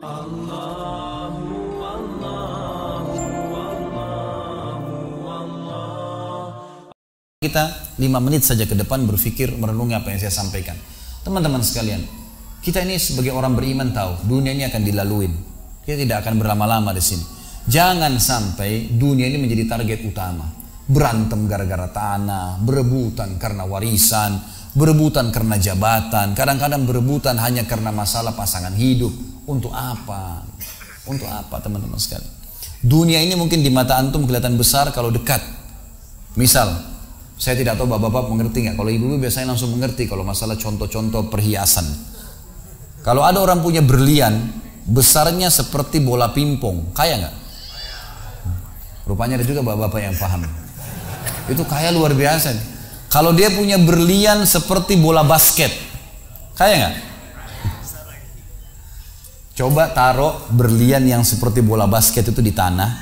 Kita lima menit saja ke depan berpikir merenungi apa yang saya sampaikan. Teman-teman sekalian, kita ini sebagai orang beriman tahu dunia ini akan dilaluin. Kita tidak akan berlama-lama di sini. Jangan sampai dunia ini menjadi target utama. Berantem gara-gara tanah, berebutan karena warisan, berebutan karena jabatan, kadang-kadang berebutan hanya karena masalah pasangan hidup. Untuk apa? Untuk apa teman-teman sekalian? Dunia ini mungkin di mata antum kelihatan besar kalau dekat. Misal, saya tidak tahu bapak-bapak mengerti nggak. Kalau ibu-ibu biasanya langsung mengerti kalau masalah contoh-contoh perhiasan. Kalau ada orang punya berlian, besarnya seperti bola pimpong, kaya nggak? Rupanya ada juga bapak-bapak yang paham. Itu kaya luar biasa. Kalau dia punya berlian seperti bola basket, kaya nggak? Coba taruh berlian yang seperti bola basket itu di tanah,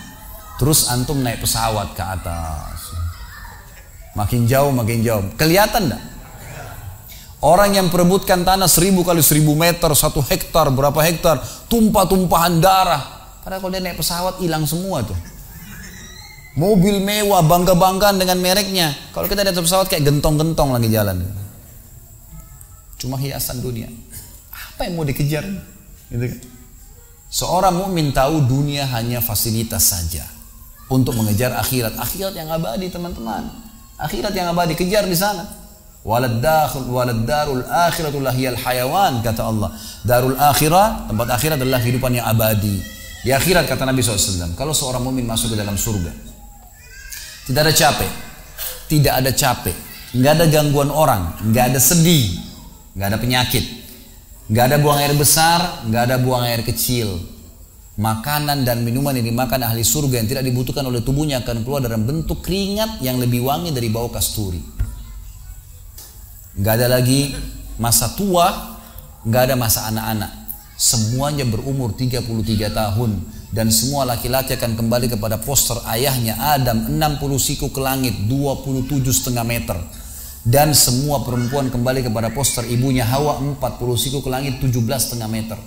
terus antum naik pesawat ke atas Makin jauh, makin jauh. Kelihatan enggak? Orang yang perebutkan tanah seribu kali seribu meter, satu hektar, berapa hektar, tumpah-tumpahan darah. Padahal kalau dia naik pesawat hilang semua tuh. Mobil mewah, bangga-banggaan dengan mereknya. Kalau kita naik pesawat kayak gentong-gentong lagi jalan. Cuma hiasan dunia. Apa yang mau dikejar? Gitu kan? Seorang mukmin tahu dunia hanya fasilitas saja untuk mengejar akhirat. Akhirat yang abadi teman-teman. Akhirat yang abadi kejar di sana. Walad dakhul walad darul akhiratul lahiyal hayawan kata Allah. Darul akhirah tempat akhirat adalah kehidupan yang abadi. Di akhirat kata Nabi SAW, kalau seorang mumin masuk ke dalam surga, tidak ada capek, tidak ada capek, nggak ada gangguan orang, nggak ada sedih, nggak ada penyakit, nggak ada buang air besar, nggak ada buang air kecil, makanan dan minuman yang dimakan ahli surga yang tidak dibutuhkan oleh tubuhnya akan keluar dalam bentuk keringat yang lebih wangi dari bau kasturi. Gak ada lagi masa tua, gak ada masa anak-anak. Semuanya berumur 33 tahun dan semua laki-laki akan kembali kepada poster ayahnya Adam 60 siku ke langit 27 setengah meter dan semua perempuan kembali kepada poster ibunya. Hawa 40 siku ke langit 17 setengah meter.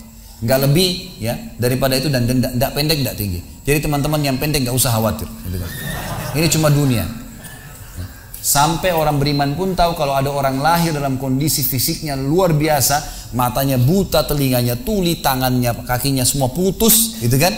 Nggak lebih ya daripada itu dan tidak pendek tidak tinggi. Jadi teman-teman yang pendek nggak usah khawatir. Gitu kan. ini cuma dunia. Sampai orang beriman pun tahu kalau ada orang lahir dalam kondisi fisiknya luar biasa matanya buta telinganya tuli tangannya kakinya semua putus gitu kan?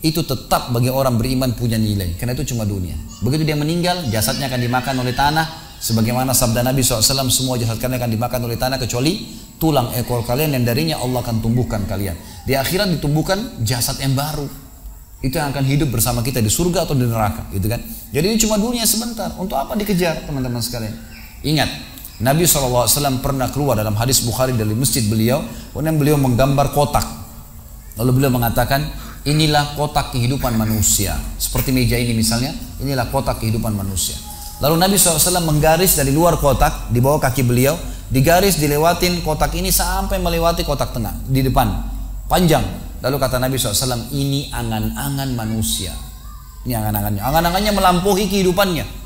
Itu tetap bagi orang beriman punya nilai. Karena itu cuma dunia. Begitu dia meninggal jasadnya akan dimakan oleh tanah sebagaimana sabda Nabi SAW semua jasad kalian akan dimakan oleh tanah kecuali tulang ekor kalian yang darinya Allah akan tumbuhkan kalian. Di akhirat ditumbuhkan jasad yang baru. Itu yang akan hidup bersama kita di surga atau di neraka, gitu kan? Jadi ini cuma dunia sebentar. Untuk apa dikejar, teman-teman sekalian? Ingat, Nabi SAW pernah keluar dalam hadis Bukhari dari masjid beliau, kemudian beliau menggambar kotak. Lalu beliau mengatakan, inilah kotak kehidupan manusia. Seperti meja ini misalnya, inilah kotak kehidupan manusia. Lalu Nabi SAW menggaris dari luar kotak, di bawah kaki beliau, digaris dilewatin kotak ini sampai melewati kotak tengah di depan panjang. Lalu kata Nabi SAW ini angan-angan manusia. Ini angan-angannya. Angan-angannya melampaui kehidupannya.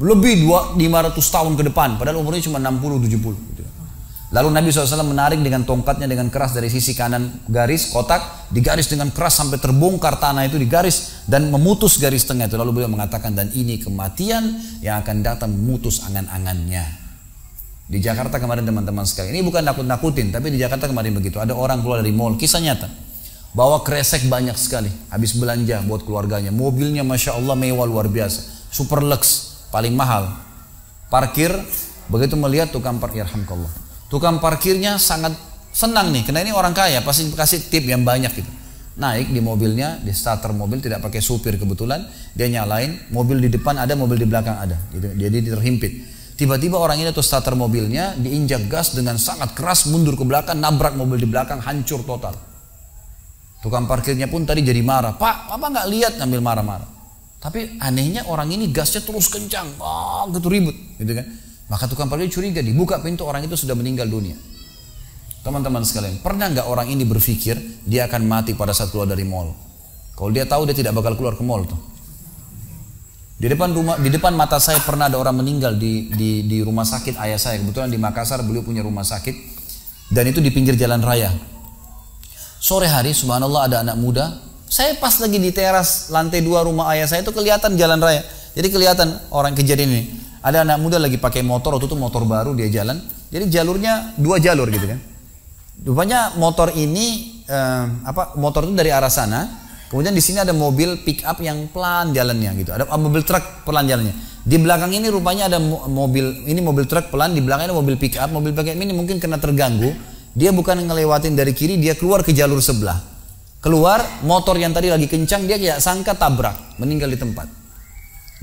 Lebih dua, 500 tahun ke depan padahal umurnya cuma 60 70 gitu. Lalu Nabi SAW menarik dengan tongkatnya dengan keras dari sisi kanan garis kotak, digaris dengan keras sampai terbongkar tanah itu digaris dan memutus garis tengah itu. Lalu beliau mengatakan dan ini kematian yang akan datang memutus angan-angannya. Di Jakarta kemarin teman-teman sekali. Ini bukan nakut-nakutin, tapi di Jakarta kemarin begitu. Ada orang keluar dari mall, kisah nyata. Bawa kresek banyak sekali, habis belanja buat keluarganya. Mobilnya Masya Allah mewah luar biasa. Super lux, paling mahal. Parkir, begitu melihat tukang parkir, Alhamdulillah. Tukang parkirnya sangat senang nih, karena ini orang kaya, pasti kasih tip yang banyak gitu. Naik di mobilnya, di starter mobil, tidak pakai supir kebetulan, dia nyalain, mobil di depan ada, mobil di belakang ada. Gitu. Jadi terhimpit Tiba-tiba orang ini atau starter mobilnya diinjak gas dengan sangat keras mundur ke belakang, nabrak mobil di belakang, hancur total. Tukang parkirnya pun tadi jadi marah. Pak, apa nggak lihat ngambil marah-marah? Tapi anehnya orang ini gasnya terus kencang, oh, gitu ribut, gitu kan? Maka tukang parkir curiga, dibuka pintu orang itu sudah meninggal dunia. Teman-teman sekalian, pernah nggak orang ini berpikir dia akan mati pada saat keluar dari mall? Kalau dia tahu dia tidak bakal keluar ke mall tuh. Di depan rumah, di depan mata saya pernah ada orang meninggal di, di, di rumah sakit ayah saya. Kebetulan di Makassar beliau punya rumah sakit dan itu di pinggir jalan raya. Sore hari subhanallah ada anak muda. Saya pas lagi di teras lantai dua rumah ayah saya itu kelihatan jalan raya. Jadi kelihatan orang kejadian ini. Ada anak muda lagi pakai motor, waktu itu motor baru dia jalan. Jadi jalurnya dua jalur gitu kan. Rupanya motor ini eh, apa motor itu dari arah sana. Kemudian di sini ada mobil pick up yang pelan jalannya gitu. Ada mobil truk pelan jalannya. Di belakang ini rupanya ada mobil ini mobil truk pelan, di belakangnya ada mobil pick up. Mobil pick ini mungkin kena terganggu dia bukan ngelewatin dari kiri, dia keluar ke jalur sebelah. Keluar, motor yang tadi lagi kencang, dia kayak sangka tabrak, meninggal di tempat.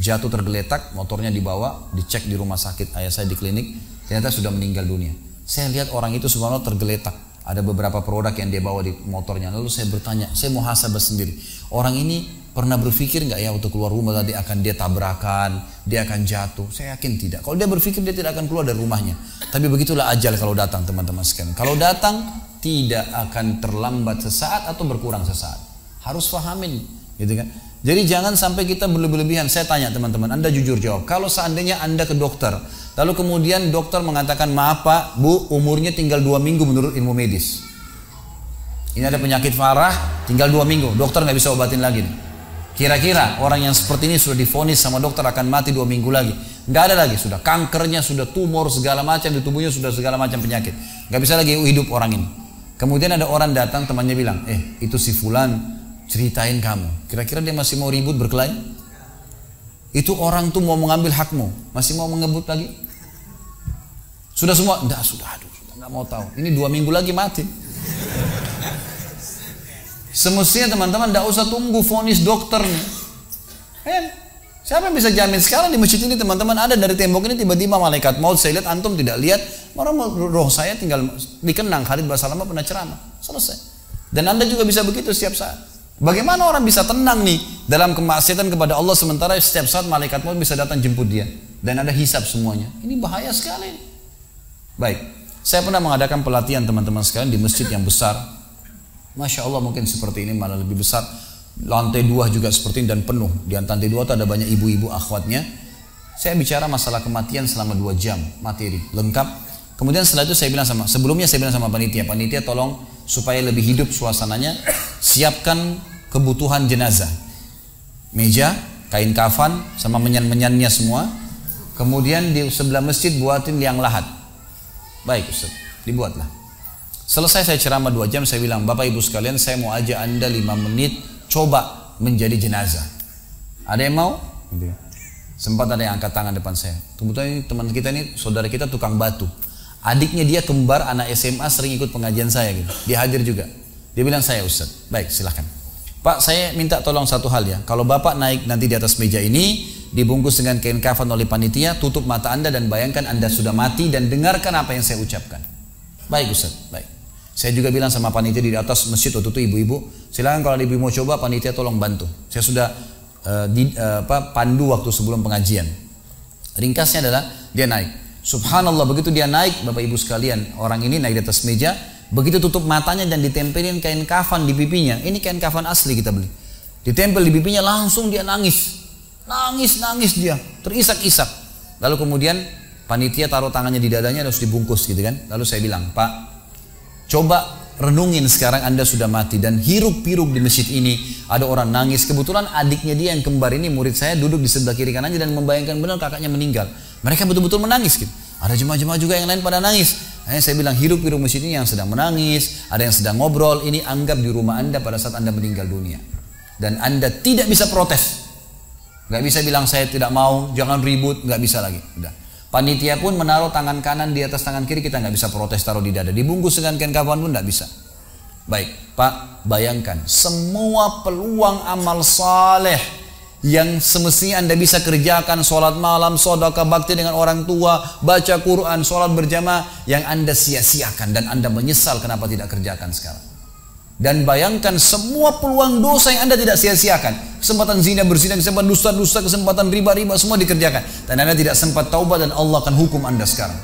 Jatuh tergeletak, motornya dibawa, dicek di rumah sakit ayah saya di klinik, ternyata sudah meninggal dunia. Saya lihat orang itu subhanallah tergeletak. Ada beberapa produk yang dia bawa di motornya. Lalu saya bertanya, saya mau hasabah sendiri. Orang ini Pernah berpikir nggak ya untuk keluar rumah tadi akan dia tabrakan, dia akan jatuh? Saya yakin tidak. Kalau dia berpikir dia tidak akan keluar dari rumahnya. Tapi begitulah ajal kalau datang teman-teman sekalian. Kalau datang tidak akan terlambat sesaat atau berkurang sesaat. Harus fahamin, gitu kan? Jadi jangan sampai kita berlebihan. Saya tanya teman-teman, Anda jujur jawab. Kalau seandainya Anda ke dokter, lalu kemudian dokter mengatakan, maaf pak, bu, umurnya tinggal dua minggu menurut ilmu medis. Ini ada penyakit parah, tinggal dua minggu. Dokter nggak bisa obatin lagi. Kira-kira orang yang seperti ini sudah difonis sama dokter akan mati dua minggu lagi. Nggak ada lagi, sudah kankernya, sudah tumor segala macam di tubuhnya sudah segala macam penyakit. Nggak bisa lagi hidup orang ini. Kemudian ada orang datang temannya bilang, eh itu si Fulan ceritain kamu. Kira-kira dia masih mau ribut berkelahi? Itu orang tuh mau mengambil hakmu, masih mau mengebut lagi? Sudah semua? Enggak, sudah, aduh, sudah nggak mau tahu. Ini dua minggu lagi mati. Semestinya teman-teman tidak usah tunggu vonis dokter nih. Eh, siapa yang bisa jamin sekarang di masjid ini teman-teman ada dari tembok ini tiba-tiba malaikat maut saya lihat antum tidak lihat orang roh saya tinggal dikenang Khalid Basalamah pernah ceramah selesai dan anda juga bisa begitu setiap saat bagaimana orang bisa tenang nih dalam kemaksiatan kepada Allah sementara setiap saat malaikat maut bisa datang jemput dia dan ada hisap semuanya ini bahaya sekali baik saya pernah mengadakan pelatihan teman-teman sekalian di masjid yang besar Masya Allah mungkin seperti ini malah lebih besar. Lantai dua juga seperti ini dan penuh. Di lantai dua itu ada banyak ibu-ibu akhwatnya. Saya bicara masalah kematian selama dua jam materi lengkap. Kemudian setelah itu saya bilang sama sebelumnya saya bilang sama panitia, panitia tolong supaya lebih hidup suasananya, siapkan kebutuhan jenazah. Meja, kain kafan, sama menyan-menyannya semua. Kemudian di sebelah masjid buatin liang lahat. Baik Ustaz, dibuatlah. Selesai saya ceramah dua jam, saya bilang, Bapak Ibu sekalian, saya mau aja Anda lima menit coba menjadi jenazah. Ada yang mau? Gitu ya. Sempat ada yang angkat tangan depan saya. Kebetulan ini teman kita ini, saudara kita tukang batu. Adiknya dia kembar anak SMA sering ikut pengajian saya gitu. Dia hadir juga. Dia bilang saya Ustaz. Baik silahkan. Pak saya minta tolong satu hal ya. Kalau Bapak naik nanti di atas meja ini, dibungkus dengan kain kafan oleh panitia, tutup mata Anda dan bayangkan Anda sudah mati dan dengarkan apa yang saya ucapkan. Baik Ustaz, baik. Saya juga bilang sama panitia di atas masjid waktu itu ibu-ibu, silakan kalau ibu mau coba panitia tolong bantu. Saya sudah uh, di, uh, apa, pandu waktu sebelum pengajian. Ringkasnya adalah dia naik. Subhanallah begitu dia naik, Bapak Ibu sekalian, orang ini naik di atas meja, begitu tutup matanya dan ditempelin kain kafan di pipinya. Ini kain kafan asli kita beli. Ditempel di pipinya langsung dia nangis. Nangis, nangis dia, terisak-isak. Lalu kemudian panitia taruh tangannya di dadanya harus dibungkus gitu kan. Lalu saya bilang, "Pak, Coba renungin sekarang Anda sudah mati dan hiruk-piruk di masjid ini ada orang nangis. Kebetulan adiknya dia yang kembar ini murid saya duduk di sebelah kiri kanannya dan membayangkan benar kakaknya meninggal. Mereka betul-betul menangis gitu. Ada jemaah-jemaah juga yang lain pada nangis. Hanya saya bilang hiruk-piruk masjid ini yang sedang menangis, ada yang sedang ngobrol, ini anggap di rumah Anda pada saat Anda meninggal dunia. Dan Anda tidak bisa protes. Gak bisa bilang saya tidak mau, jangan ribut, gak bisa lagi. Udah. Panitia pun menaruh tangan kanan di atas tangan kiri kita nggak bisa protes taruh di dada. Dibungkus dengan kain kafan pun nggak bisa. Baik, Pak, bayangkan semua peluang amal saleh yang semestinya Anda bisa kerjakan sholat malam, sodaka bakti dengan orang tua, baca Quran, sholat berjamaah yang Anda sia-siakan dan Anda menyesal kenapa tidak kerjakan sekarang. Dan bayangkan semua peluang dosa yang Anda tidak sia-siakan. Kesempatan zina, berzina, kesempatan dusta-dusta, kesempatan riba-riba, semua dikerjakan. Dan Anda tidak sempat taubat dan Allah akan hukum Anda sekarang.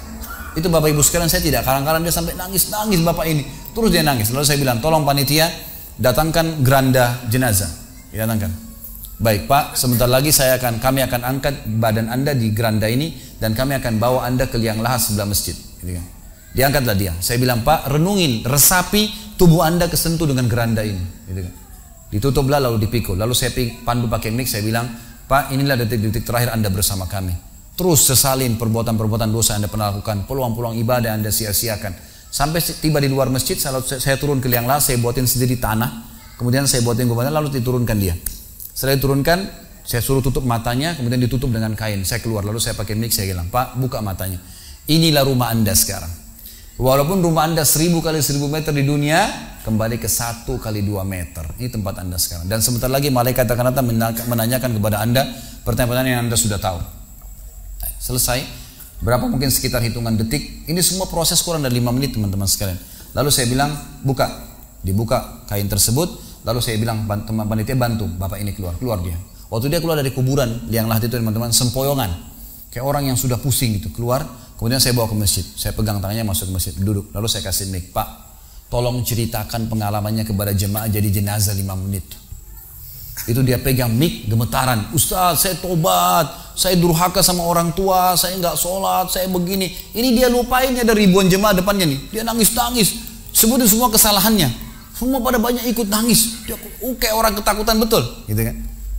Itu Bapak Ibu sekalian saya tidak karang-karang dia sampai nangis-nangis Bapak ini. Terus dia nangis. Lalu saya bilang, tolong panitia datangkan geranda jenazah. Datangkan. Baik Pak, sebentar lagi saya akan kami akan angkat badan Anda di geranda ini dan kami akan bawa Anda ke liang lahat sebelah masjid. Gitu kan. Diangkatlah dia. Saya bilang, Pak, renungin, resapi tubuh anda kesentuh dengan geranda ini. Gitu kan. Ditutuplah lalu dipikul. Lalu saya pandu pakai mic, saya bilang, Pak inilah detik-detik terakhir anda bersama kami. Terus sesalin perbuatan-perbuatan dosa anda pernah lakukan, peluang-peluang ibadah anda sia-siakan. Sampai tiba di luar masjid, saya, saya turun ke liang lahat, saya buatin sendiri tanah, kemudian saya buatin gubernur, lalu diturunkan dia. Setelah diturunkan, saya suruh tutup matanya, kemudian ditutup dengan kain. Saya keluar, lalu saya pakai mic, saya bilang, Pak, buka matanya. Inilah rumah anda sekarang. Walaupun rumah anda seribu kali seribu meter di dunia, kembali ke satu kali dua meter. Ini tempat anda sekarang. Dan sebentar lagi malaikat akan datang menanyakan kepada anda pertanyaan-pertanyaan yang anda sudah tahu. Selesai. Berapa mungkin sekitar hitungan detik. Ini semua proses kurang dari lima menit teman-teman sekalian. Lalu saya bilang, buka. Dibuka kain tersebut. Lalu saya bilang, teman panitia bantu. Bapak ini keluar. Keluar dia. Waktu dia keluar dari kuburan liang lahat itu teman-teman sempoyongan. Kayak orang yang sudah pusing gitu keluar. Kemudian saya bawa ke masjid. Saya pegang tangannya masuk ke masjid. Duduk. Lalu saya kasih mic. Pak, tolong ceritakan pengalamannya kepada jemaah jadi jenazah lima menit. Itu dia pegang mic gemetaran. Ustaz saya tobat. Saya durhaka sama orang tua. Saya nggak sholat. Saya begini. Ini dia lupainnya dari ribuan jemaah depannya nih. Dia nangis-nangis. Sebutin semua kesalahannya. Semua pada banyak ikut nangis. Dia uh, kayak orang ketakutan betul. Gitu kan.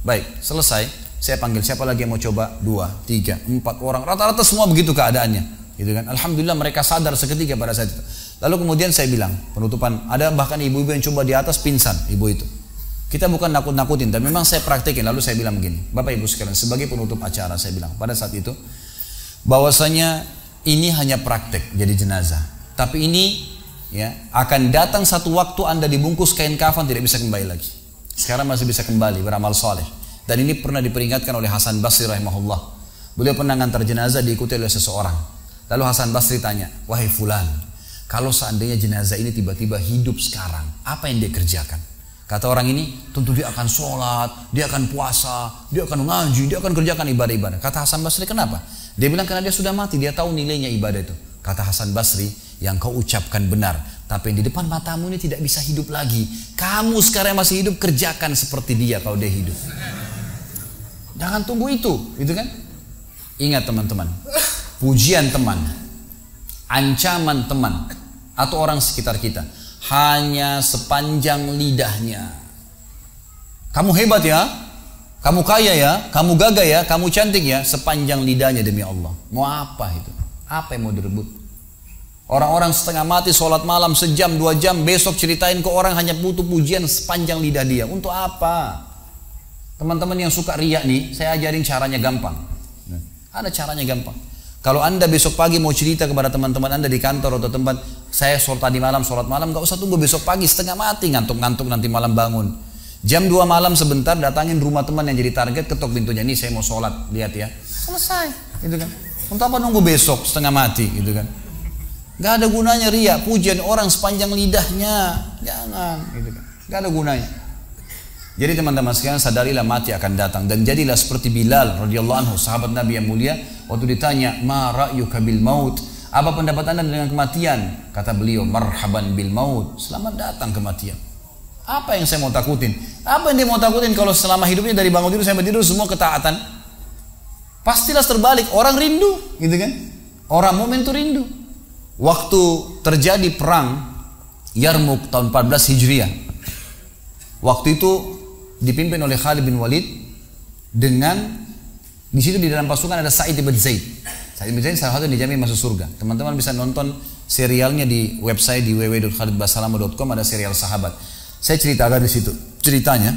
Baik, selesai. Saya panggil siapa lagi yang mau coba? Dua, tiga, empat orang. Rata-rata semua begitu keadaannya. Gitu kan? Alhamdulillah mereka sadar seketika pada saat itu. Lalu kemudian saya bilang, penutupan, ada bahkan ibu-ibu yang coba di atas pingsan, ibu itu. Kita bukan nakut-nakutin, tapi memang saya praktekin. Lalu saya bilang begini, Bapak Ibu sekalian, sebagai penutup acara saya bilang pada saat itu, bahwasanya ini hanya praktek jadi jenazah. Tapi ini ya akan datang satu waktu Anda dibungkus kain kafan tidak bisa kembali lagi. Sekarang masih bisa kembali beramal soleh. Dan ini pernah diperingatkan oleh Hasan Basri rahimahullah. Beliau pernah ngantar jenazah diikuti oleh seseorang. Lalu Hasan Basri tanya, wahai fulan, kalau seandainya jenazah ini tiba-tiba hidup sekarang, apa yang dia kerjakan? Kata orang ini, tentu dia akan sholat, dia akan puasa, dia akan ngaji, dia akan kerjakan ibadah-ibadah. Kata Hasan Basri, kenapa? Dia bilang karena dia sudah mati, dia tahu nilainya ibadah itu. Kata Hasan Basri, yang kau ucapkan benar. Tapi yang di depan matamu ini tidak bisa hidup lagi. Kamu sekarang masih hidup, kerjakan seperti dia kalau dia hidup. Jangan tunggu itu, itu kan? Ingat teman-teman, pujian teman, ancaman teman, atau orang sekitar kita, hanya sepanjang lidahnya. Kamu hebat ya, kamu kaya ya, kamu gagah ya, kamu cantik ya, sepanjang lidahnya demi Allah. Mau apa itu? Apa yang mau direbut? Orang-orang setengah mati sholat malam sejam dua jam besok ceritain ke orang hanya butuh pujian sepanjang lidah dia. Untuk apa? Teman-teman yang suka riak nih, saya ajarin caranya gampang. Ada caranya gampang. Kalau anda besok pagi mau cerita kepada teman-teman anda di kantor atau tempat, saya sholat tadi malam, sholat malam, gak usah tunggu besok pagi setengah mati ngantuk-ngantuk nanti malam bangun. Jam 2 malam sebentar datangin rumah teman yang jadi target ketok pintunya ini saya mau sholat lihat ya selesai gitu kan untuk apa nunggu besok setengah mati gitu kan Gak ada gunanya ria, pujian orang sepanjang lidahnya. Jangan, gitu. Kan. Gak ada gunanya. Jadi teman-teman sekalian sadarilah mati akan datang. Dan jadilah seperti Bilal radhiyallahu anhu sahabat Nabi yang mulia waktu ditanya ma ra'yuka bil maut? Apa pendapat anda dengan kematian? Kata beliau marhaban bil maut. Selamat datang kematian. Apa yang saya mau takutin? Apa yang dia mau takutin kalau selama hidupnya dari bangun tidur sampai tidur semua ketaatan? Pastilah terbalik. Orang rindu gitu kan? Orang momen itu rindu waktu terjadi perang Yarmuk tahun 14 Hijriah. Waktu itu dipimpin oleh Khalid bin Walid dengan di situ di dalam pasukan ada Sa'id bin Zaid. Sa'id bin Zaid salah satu yang dijamin masuk surga. Teman-teman bisa nonton serialnya di website di www.khalidbasalama.com ada serial sahabat. Saya ceritakan di situ ceritanya.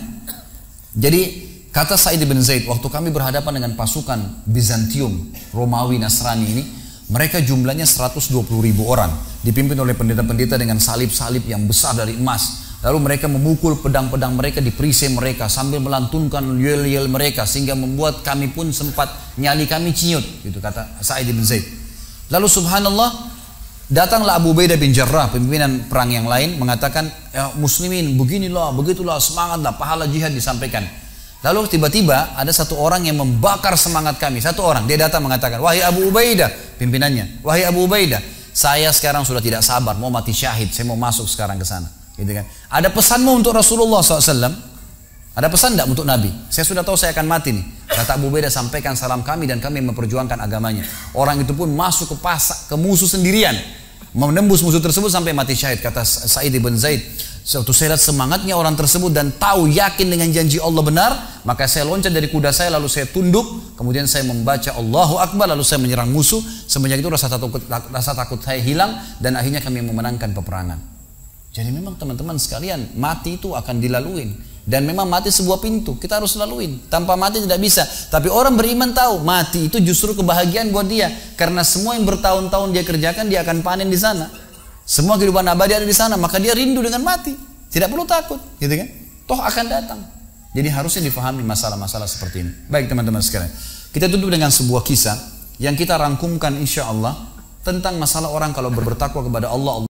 Jadi kata Sa'id bin Zaid waktu kami berhadapan dengan pasukan Bizantium Romawi Nasrani ini mereka jumlahnya 120 ribu orang, dipimpin oleh pendeta-pendeta dengan salib-salib yang besar dari emas. Lalu mereka memukul pedang-pedang mereka di perisai mereka sambil melantunkan yel-yel mereka sehingga membuat kami pun sempat nyali kami ciut, gitu kata Sa'id bin Zaid. Lalu subhanallah datanglah Abu Ubaidah bin Jarrah pimpinan perang yang lain mengatakan ya muslimin beginilah begitulah semangatlah pahala jihad disampaikan. Lalu tiba-tiba ada satu orang yang membakar semangat kami. Satu orang, dia datang mengatakan, Wahai Abu Ubaidah, pimpinannya. Wahai Abu Ubaidah, saya sekarang sudah tidak sabar, mau mati syahid, saya mau masuk sekarang ke sana. Gitu kan. Ada pesanmu untuk Rasulullah SAW? Ada pesan tidak untuk Nabi? Saya sudah tahu saya akan mati nih. Kata Abu Ubaidah, sampaikan salam kami dan kami memperjuangkan agamanya. Orang itu pun masuk ke pasak, ke musuh sendirian. menembus musuh tersebut sampai mati syahid kata Sa'id ibn Zaid Suatu saya lihat semangatnya orang tersebut dan tahu yakin dengan janji Allah benar, maka saya loncat dari kuda saya lalu saya tunduk, kemudian saya membaca Allahu Akbar lalu saya menyerang musuh. Semenjak itu rasa takut rasa takut saya hilang dan akhirnya kami memenangkan peperangan. Jadi memang teman-teman sekalian, mati itu akan dilaluin dan memang mati sebuah pintu, kita harus laluin. Tanpa mati tidak bisa. Tapi orang beriman tahu, mati itu justru kebahagiaan buat dia karena semua yang bertahun-tahun dia kerjakan dia akan panen di sana. Semua kehidupan abadi ada di sana, maka dia rindu dengan mati. Tidak perlu takut, gitu kan? Toh akan datang. Jadi harusnya difahami masalah-masalah seperti ini. Baik teman-teman sekalian. Kita tutup dengan sebuah kisah yang kita rangkumkan insya Allah tentang masalah orang kalau berbertakwa kepada Allah.